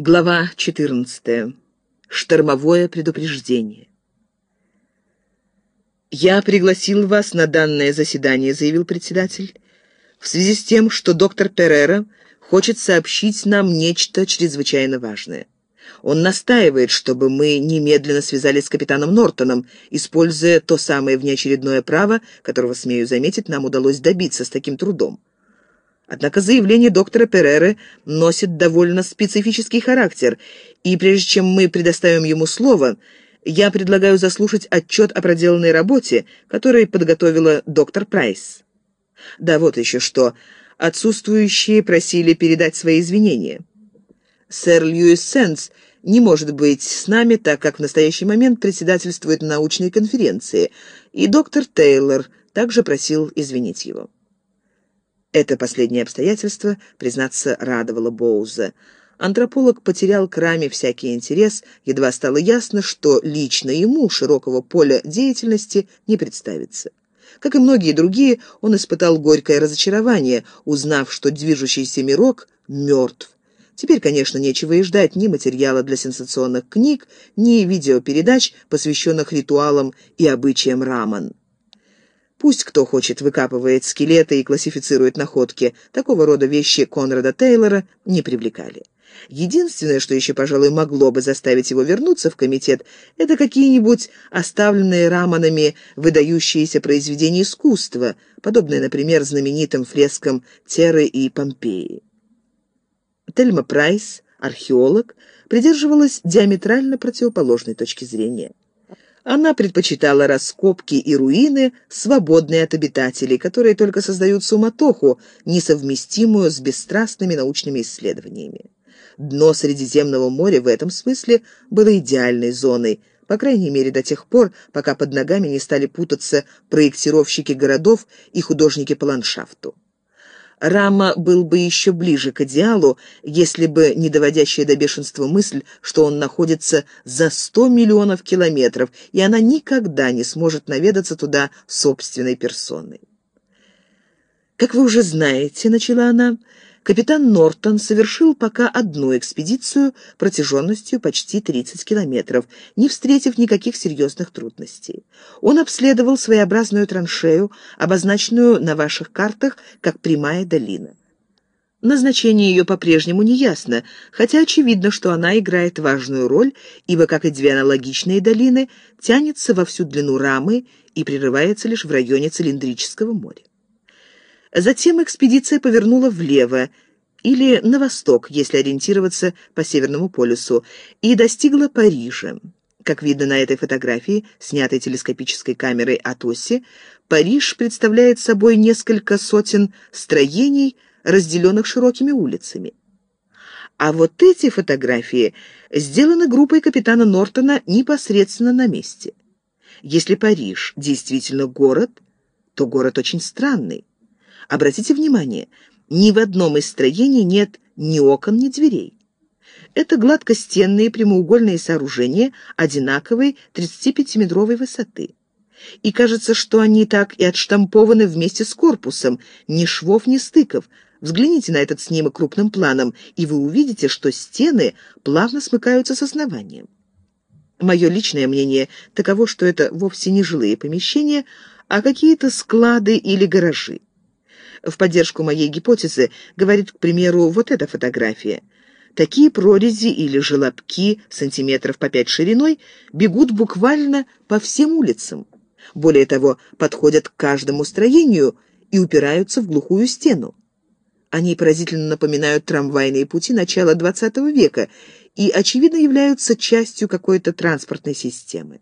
Глава 14. Штормовое предупреждение. «Я пригласил вас на данное заседание», — заявил председатель, «в связи с тем, что доктор Перера хочет сообщить нам нечто чрезвычайно важное. Он настаивает, чтобы мы немедленно связались с капитаном Нортоном, используя то самое внеочередное право, которого, смею заметить, нам удалось добиться с таким трудом. Однако заявление доктора Переры носит довольно специфический характер, и прежде чем мы предоставим ему слово, я предлагаю заслушать отчет о проделанной работе, который подготовила доктор Прайс. Да вот еще что. Отсутствующие просили передать свои извинения. Сэр Льюис Сенс не может быть с нами, так как в настоящий момент председательствует на научной конференции, и доктор Тейлор также просил извинить его. Это последнее обстоятельство, признаться, радовало Боуза. Антрополог потерял к раме всякий интерес, едва стало ясно, что лично ему широкого поля деятельности не представится. Как и многие другие, он испытал горькое разочарование, узнав, что движущийся мирок мертв. Теперь, конечно, нечего и ждать ни материала для сенсационных книг, ни видеопередач, посвященных ритуалам и обычаям Раман. Пусть кто хочет выкапывает скелеты и классифицирует находки. Такого рода вещи Конрада Тейлора не привлекали. Единственное, что еще, пожалуй, могло бы заставить его вернуться в комитет, это какие-нибудь оставленные раманами выдающиеся произведения искусства, подобные, например, знаменитым фрескам Теры и Помпеи. Тельма Прайс, археолог, придерживалась диаметрально противоположной точки зрения. Она предпочитала раскопки и руины, свободные от обитателей, которые только создают суматоху, несовместимую с бесстрастными научными исследованиями. Дно Средиземного моря в этом смысле было идеальной зоной, по крайней мере до тех пор, пока под ногами не стали путаться проектировщики городов и художники по ландшафту. Рама был бы еще ближе к идеалу, если бы не доводящая до бешенства мысль, что он находится за сто миллионов километров, и она никогда не сможет наведаться туда собственной персоной. «Как вы уже знаете», — начала она, — капитан Нортон совершил пока одну экспедицию протяженностью почти 30 километров, не встретив никаких серьезных трудностей. Он обследовал своеобразную траншею, обозначенную на ваших картах как прямая долина. Назначение ее по-прежнему не ясно, хотя очевидно, что она играет важную роль, ибо, как и две аналогичные долины, тянется во всю длину рамы и прерывается лишь в районе Цилиндрического моря. Затем экспедиция повернула влево, или на восток, если ориентироваться по Северному полюсу, и достигла Парижа. Как видно на этой фотографии, снятой телескопической камерой от оси, Париж представляет собой несколько сотен строений, разделенных широкими улицами. А вот эти фотографии сделаны группой капитана Нортона непосредственно на месте. Если Париж действительно город, то город очень странный. Обратите внимание, ни в одном из строений нет ни окон, ни дверей. Это гладкостенные прямоугольные сооружения одинаковой 35-метровой высоты. И кажется, что они так и отштампованы вместе с корпусом, ни швов, ни стыков. Взгляните на этот снимок крупным планом, и вы увидите, что стены плавно смыкаются с основанием. Мое личное мнение таково, что это вовсе не жилые помещения, а какие-то склады или гаражи. В поддержку моей гипотезы говорит, к примеру, вот эта фотография. Такие прорези или желобки сантиметров по пять шириной бегут буквально по всем улицам. Более того, подходят к каждому строению и упираются в глухую стену. Они поразительно напоминают трамвайные пути начала XX века и, очевидно, являются частью какой-то транспортной системы.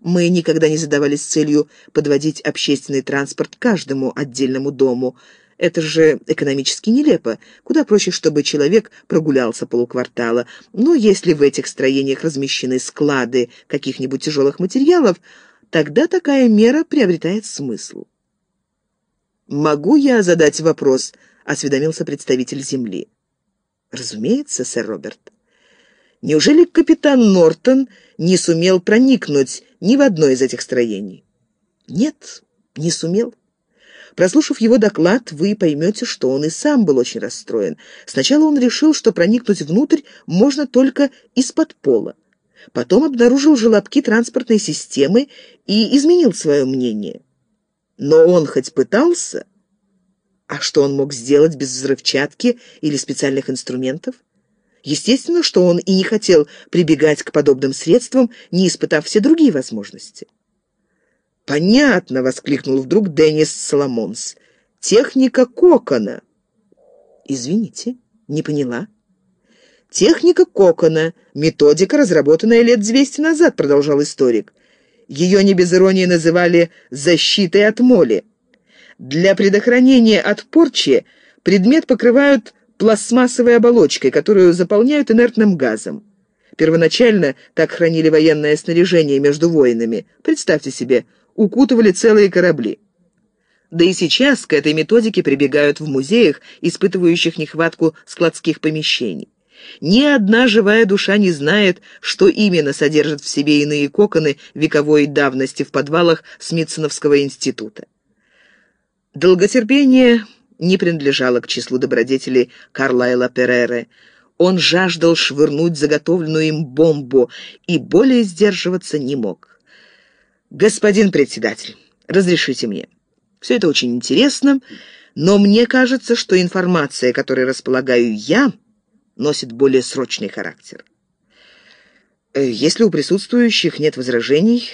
Мы никогда не задавались целью подводить общественный транспорт каждому отдельному дому. Это же экономически нелепо. Куда проще, чтобы человек прогулялся полуквартала. Но если в этих строениях размещены склады каких-нибудь тяжелых материалов, тогда такая мера приобретает смысл. «Могу я задать вопрос?» — осведомился представитель Земли. «Разумеется, сэр Роберт». Неужели капитан Нортон не сумел проникнуть ни в одно из этих строений? Нет, не сумел. Прослушав его доклад, вы поймете, что он и сам был очень расстроен. Сначала он решил, что проникнуть внутрь можно только из-под пола. Потом обнаружил желобки транспортной системы и изменил свое мнение. Но он хоть пытался? А что он мог сделать без взрывчатки или специальных инструментов? Естественно, что он и не хотел прибегать к подобным средствам, не испытав все другие возможности. «Понятно!» — воскликнул вдруг Деннис Соломонс. «Техника кокона». «Извините, не поняла». «Техника кокона. Методика, разработанная лет 200 назад», — продолжал историк. Ее не без иронии называли «защитой от моли». Для предохранения от порчи предмет покрывают пластмассовой оболочкой, которую заполняют инертным газом. Первоначально так хранили военное снаряжение между воинами. Представьте себе, укутывали целые корабли. Да и сейчас к этой методике прибегают в музеях, испытывающих нехватку складских помещений. Ни одна живая душа не знает, что именно содержат в себе иные коконы вековой давности в подвалах Смитсоновского института. Долготерпение не принадлежало к числу добродетелей Карлайла Переры. Он жаждал швырнуть заготовленную им бомбу и более сдерживаться не мог. «Господин председатель, разрешите мне. Все это очень интересно, но мне кажется, что информация, которой располагаю я, носит более срочный характер. Э, если у присутствующих нет возражений,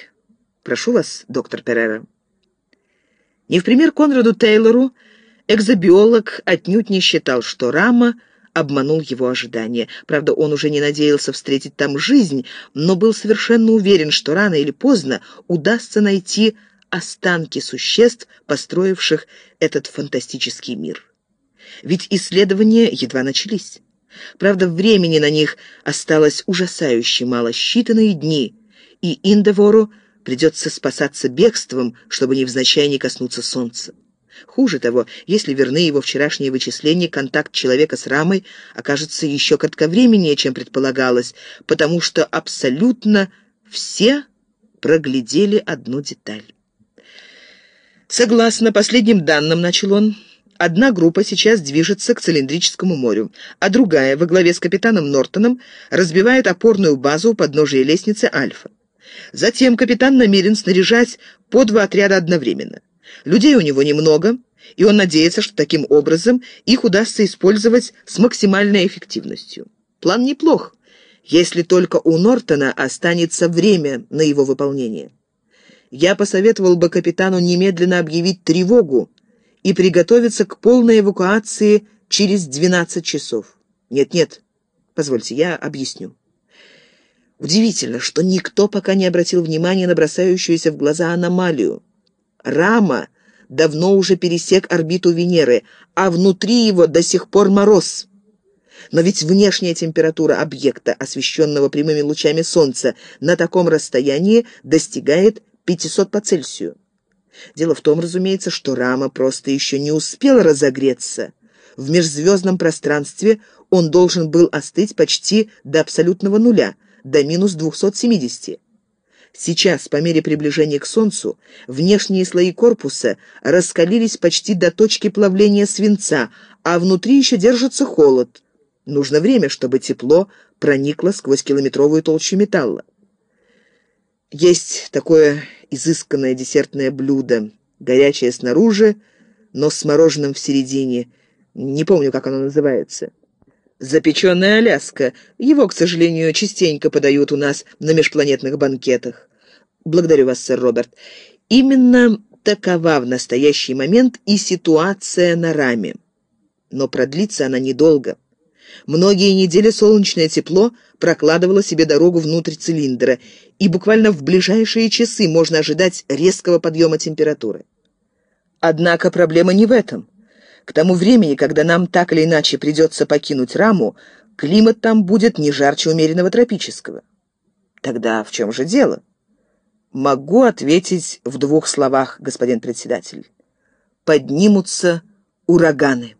прошу вас, доктор Перера. Не в пример Конраду Тейлору, экзобиолог отнюдь не считал, что Рама обманул его ожидания. Правда, он уже не надеялся встретить там жизнь, но был совершенно уверен, что рано или поздно удастся найти останки существ, построивших этот фантастический мир. Ведь исследования едва начались. Правда, времени на них осталось ужасающе мало, считанные дни, и Индевору придется спасаться бегством, чтобы невзначай не коснуться солнца. Хуже того, если верны его вчерашние вычисления, контакт человека с рамой окажется еще кратковременнее, чем предполагалось, потому что абсолютно все проглядели одну деталь. Согласно последним данным, начал он, Одна группа сейчас движется к цилиндрическому морю, а другая, во главе с капитаном Нортоном, разбивает опорную базу у подножия лестницы Альфа. Затем капитан намерен снаряжать по два отряда одновременно. Людей у него немного, и он надеется, что таким образом их удастся использовать с максимальной эффективностью. План неплох, если только у Нортона останется время на его выполнение. Я посоветовал бы капитану немедленно объявить тревогу, и приготовиться к полной эвакуации через 12 часов. Нет-нет, позвольте, я объясню. Удивительно, что никто пока не обратил внимания на бросающуюся в глаза аномалию. Рама давно уже пересек орбиту Венеры, а внутри его до сих пор мороз. Но ведь внешняя температура объекта, освещенного прямыми лучами Солнца, на таком расстоянии достигает 500 по Цельсию. Дело в том, разумеется, что рама просто еще не успела разогреться. В межзвездном пространстве он должен был остыть почти до абсолютного нуля, до минус 270. Сейчас, по мере приближения к Солнцу, внешние слои корпуса раскалились почти до точки плавления свинца, а внутри еще держится холод. Нужно время, чтобы тепло проникло сквозь километровую толщу металла. Есть такое изысканное десертное блюдо, горячее снаружи, но с мороженым в середине. Не помню, как оно называется. Запеченная Аляска. Его, к сожалению, частенько подают у нас на межпланетных банкетах. Благодарю вас, сэр Роберт. Именно такова в настоящий момент и ситуация на раме. Но продлится она недолго. Многие недели солнечное тепло прокладывало себе дорогу внутрь цилиндра, и буквально в ближайшие часы можно ожидать резкого подъема температуры. Однако проблема не в этом. К тому времени, когда нам так или иначе придется покинуть раму, климат там будет не жарче умеренного тропического. Тогда в чем же дело? Могу ответить в двух словах, господин председатель. Поднимутся ураганы.